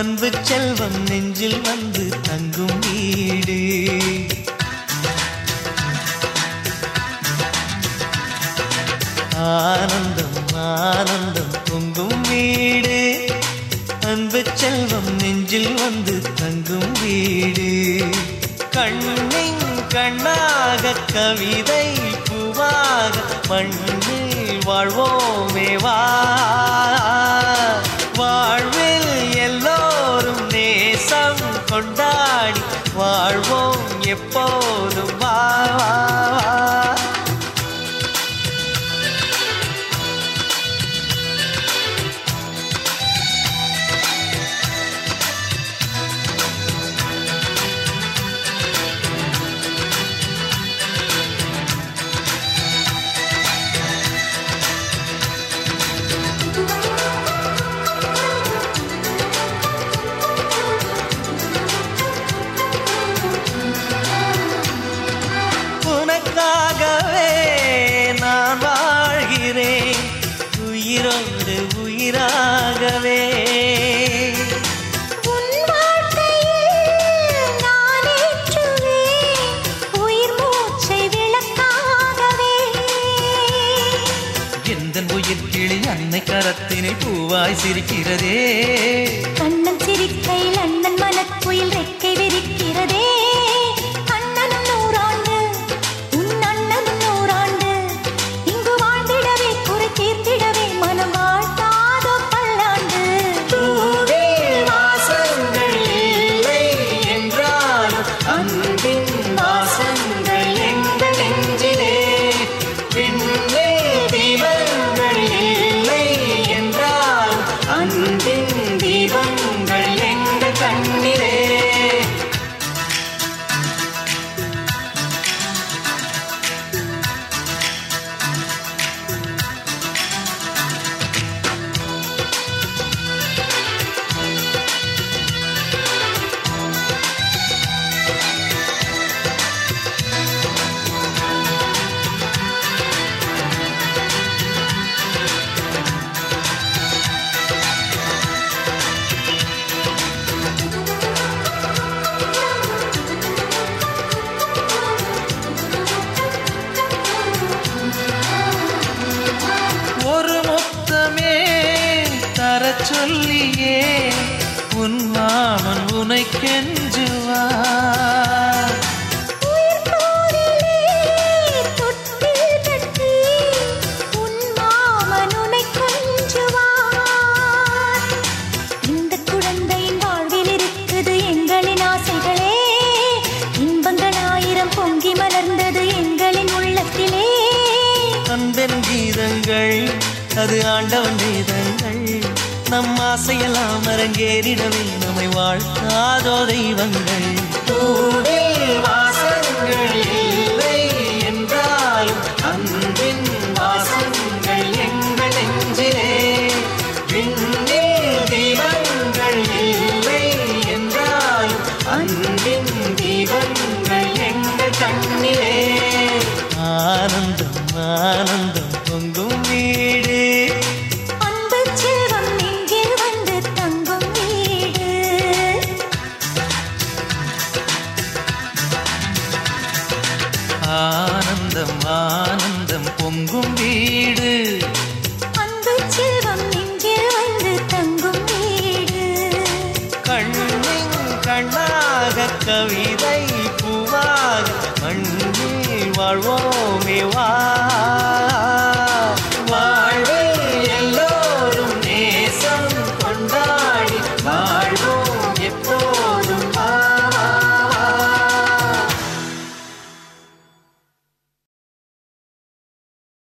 அன்பு செல்வம் நெஞ்சில் வந்து தங்கும் வீடு. ஆனந்தம் ஆனந்தம் பொங்கும் வீடு. அன்பு செல்வம் நெஞ்சில் வந்து தங்கும் வீடு. கண்ணின் கண்ணாக கவிதை பூவாக மண்ணில் வாழ்வோமேவா கொண்டாடி வாழ்வோம் எப்போதும். வா வா, அன்னை பூவாய் சிரிக்கிறதே. கண்ணன் சிரிக்கையில் அண்ணன் மனக்குயில் ரெக்கை விரிக்கிறதே சொல்லியே உன் மாமன் உனை கெஞ்சுவார். பொங்கி மலர்ந்தது எங்களின் உள்ளத்திலே. அன்பென் கீதங்கள் அது ஆண்டவன் வேதங்கள். நம் ஆசையெல்லாம் அரங்கேறிடவே நம்மை வாழ்த்தாதோ தெய்வங்கள். வாசங்கள் இல்லை என்றாலும் அன்பின் வாசங்கள் எங்கள் நெஞ்சிலே. விண்ணில் தீபங்கள் இல்லை என்றாலும் அன்பின் தீபங்கள் எங்கள் கண்ணிலே. ஆனந்தம் ஆனந்தம். பொங்கும் வீடு. அன்பு செல்வம் நெஞ்சில் வந்து தங்கும் வீடு. கண்ணின் கண்ணாக கவிதை பூவாக மண்ணில் வாழ்வோமே வா.